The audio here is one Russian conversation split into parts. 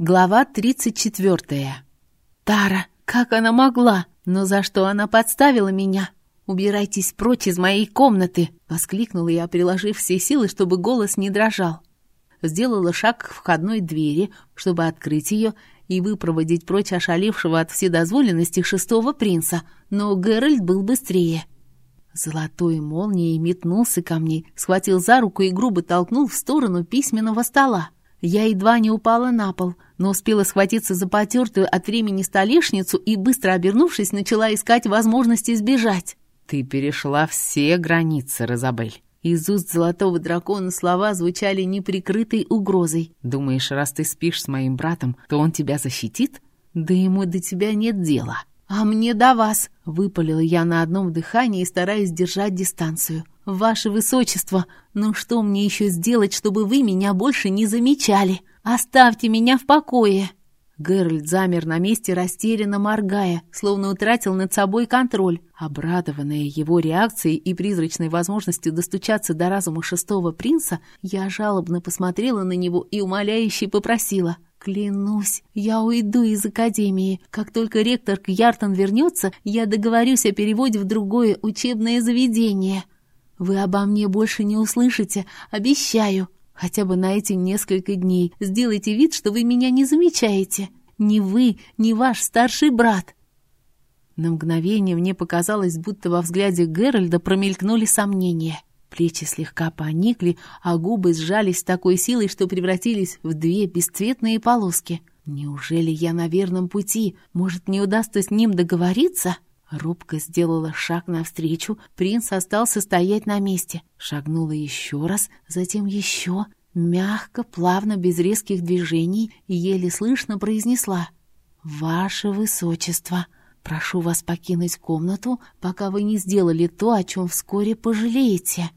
Глава 34. Тара, как она могла? Но за что она подставила меня? «Убирайтесь прочь из моей комнаты!» — воскликнула я, приложив все силы, чтобы голос не дрожал. Сделала шаг к входной двери, чтобы открыть ее и выпроводить прочь ошалевшего от вседозволенности шестого принца, но Геральт был быстрее. Золотой молнией метнулся ко мне, схватил за руку и грубо толкнул в сторону письменного стола. Я едва не упала на пол, но успела схватиться за потертую от времени столешницу и, быстро обернувшись, начала искать возможности сбежать. «Ты перешла все границы, Розабель». Из уст золотого дракона слова звучали неприкрытой угрозой. «Думаешь, раз ты спишь с моим братом, то он тебя защитит? Да ему до тебя нет дела». «А мне до вас!» — выпалила я на одном дыхании, стараясь держать дистанцию. «Ваше Высочество, ну что мне еще сделать, чтобы вы меня больше не замечали? Оставьте меня в покое!» Геральт замер на месте, растерянно моргая, словно утратил над собой контроль. Обрадованная его реакцией и призрачной возможностью достучаться до разума шестого принца, я жалобно посмотрела на него и умоляюще попросила. «Клянусь, я уйду из академии. Как только ректор Кьяртон вернется, я договорюсь о переводе в другое учебное заведение». Вы обо мне больше не услышите, обещаю. Хотя бы на эти несколько дней сделайте вид, что вы меня не замечаете. Ни вы, ни ваш старший брат. На мгновение мне показалось, будто во взгляде Геральда промелькнули сомнения. Плечи слегка поникли, а губы сжались с такой силой, что превратились в две бесцветные полоски. Неужели я на верном пути? Может, не удастся с ним договориться? Робко сделала шаг навстречу, принц остался стоять на месте. Шагнула еще раз, затем еще, мягко, плавно, без резких движений, еле слышно произнесла «Ваше Высочество, прошу вас покинуть комнату, пока вы не сделали то, о чем вскоре пожалеете».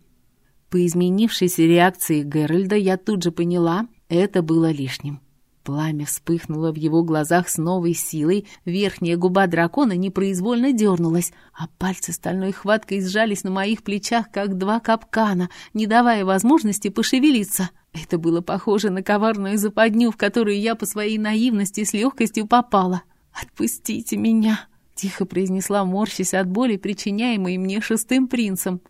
По изменившейся реакции Геральда я тут же поняла, это было лишним. Пламя вспыхнуло в его глазах с новой силой, верхняя губа дракона непроизвольно дернулась, а пальцы стальной хваткой сжались на моих плечах, как два капкана, не давая возможности пошевелиться. Это было похоже на коварную западню, в которую я по своей наивности с легкостью попала. «Отпустите меня!» — тихо произнесла, морщась от боли, причиняемой мне шестым принцем.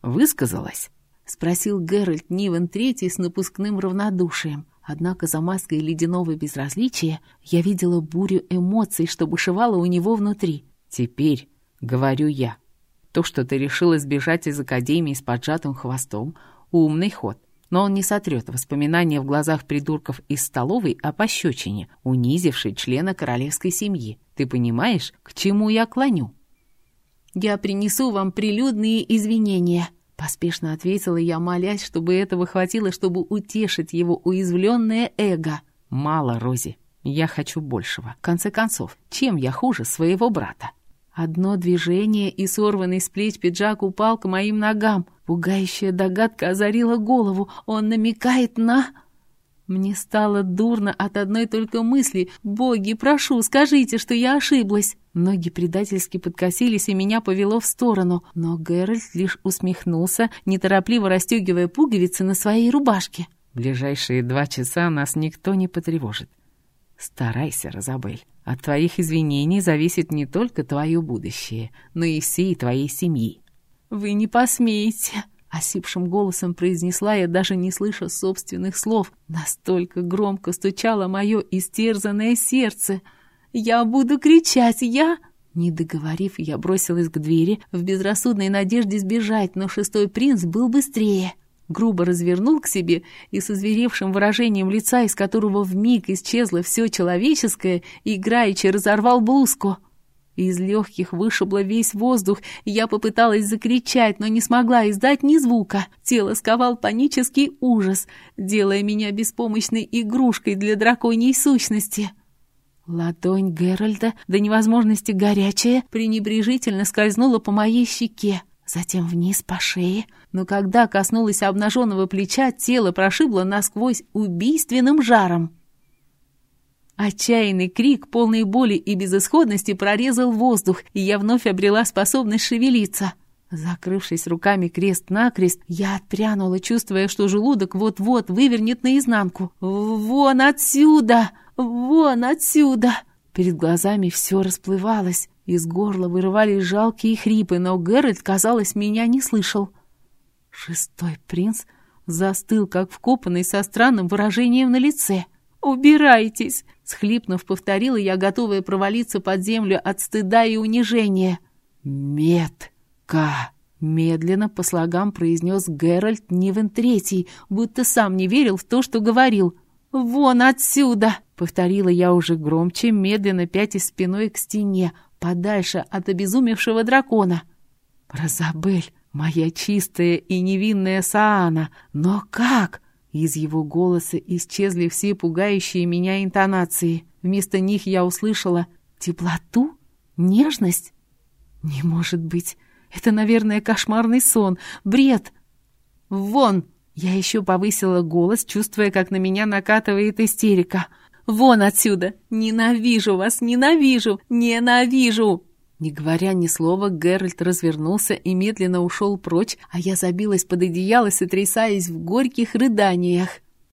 «Высказалась?» — спросил Геральт Нивен Третий с напускным равнодушием. Однако за маской ледяного безразличия я видела бурю эмоций, что бушевало у него внутри. «Теперь, — говорю я, — то, что ты решила сбежать из Академии с поджатым хвостом, — умный ход. Но он не сотрет воспоминания в глазах придурков из столовой о пощечине, унизившей члена королевской семьи. Ты понимаешь, к чему я клоню?» «Я принесу вам прилюдные извинения», Поспешно ответила я, молясь, чтобы этого хватило, чтобы утешить его уязвленное эго. «Мало, Рози. Я хочу большего. В конце концов, чем я хуже своего брата?» Одно движение, и сорванный с плеч пиджак упал к моим ногам. Пугающая догадка озарила голову. Он намекает на... Мне стало дурно от одной только мысли. «Боги, прошу, скажите, что я ошиблась!» Ноги предательски подкосились, и меня повело в сторону. Но Геральт лишь усмехнулся, неторопливо расстегивая пуговицы на своей рубашке. «В ближайшие два часа нас никто не потревожит. Старайся, Розабель. От твоих извинений зависит не только твое будущее, но и всей твоей семьи». «Вы не посмеете!» Осипшим голосом произнесла я, даже не слыша собственных слов. Настолько громко стучало мое истерзанное сердце. «Я буду кричать! Я...» Не договорив, я бросилась к двери, в безрассудной надежде сбежать, но шестой принц был быстрее. Грубо развернул к себе и с озверевшим выражением лица, из которого вмиг исчезло все человеческое, играючи разорвал блузку. Из легких вышибло весь воздух, я попыталась закричать, но не смогла издать ни звука. Тело сковал панический ужас, делая меня беспомощной игрушкой для драконьей сущности. Ладонь Геральда, до невозможности горячая, пренебрежительно скользнула по моей щеке, затем вниз по шее, но когда коснулась обнаженного плеча, тело прошибло насквозь убийственным жаром. Отчаянный крик, полный боли и безысходности, прорезал воздух, и я вновь обрела способность шевелиться. Закрывшись руками крест-накрест, я отпрянула, чувствуя, что желудок вот-вот вывернет наизнанку. «Вон отсюда! Вон отсюда!» Перед глазами все расплывалось. Из горла вырывались жалкие хрипы, но Геральт, казалось, меня не слышал. Шестой принц застыл, как вкопанный, со странным выражением на лице. «Убирайтесь!» — схлипнув, повторила я, готовая провалиться под землю от стыда и унижения. «Метка!» — медленно по слогам произнес Геральт Нивен Третий, будто сам не верил в то, что говорил. «Вон отсюда!» — повторила я уже громче, медленно пятясь спиной к стене, подальше от обезумевшего дракона. «Розабель, моя чистая и невинная Саана, но как?» Из его голоса исчезли все пугающие меня интонации. Вместо них я услышала теплоту, нежность. Не может быть. Это, наверное, кошмарный сон, бред. Вон! Я еще повысила голос, чувствуя, как на меня накатывает истерика. Вон отсюда! Ненавижу вас, ненавижу, ненавижу! Не говоря ни слова, Геральт развернулся и медленно ушел прочь, а я забилась под одеяло, сотрясаясь в горьких рыданиях.